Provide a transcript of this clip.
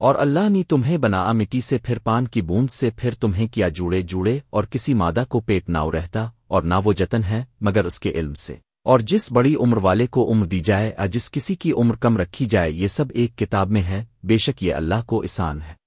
اور اللہ نے تمہیں بنا مٹی سے پھر پان کی بوند سے پھر تمہیں کیا جوڑے جوڑے اور کسی مادہ کو پیٹ نہ رہتا اور نہ وہ جتن ہے مگر اس کے علم سے۔ اور جس بڑی عمر والے کو عمر دی جائے، اور جس کسی کی عمر کم رکھی جائے، یہ سب ایک کتاب میں ہے، بے شک یہ اللہ کو آسان ہے۔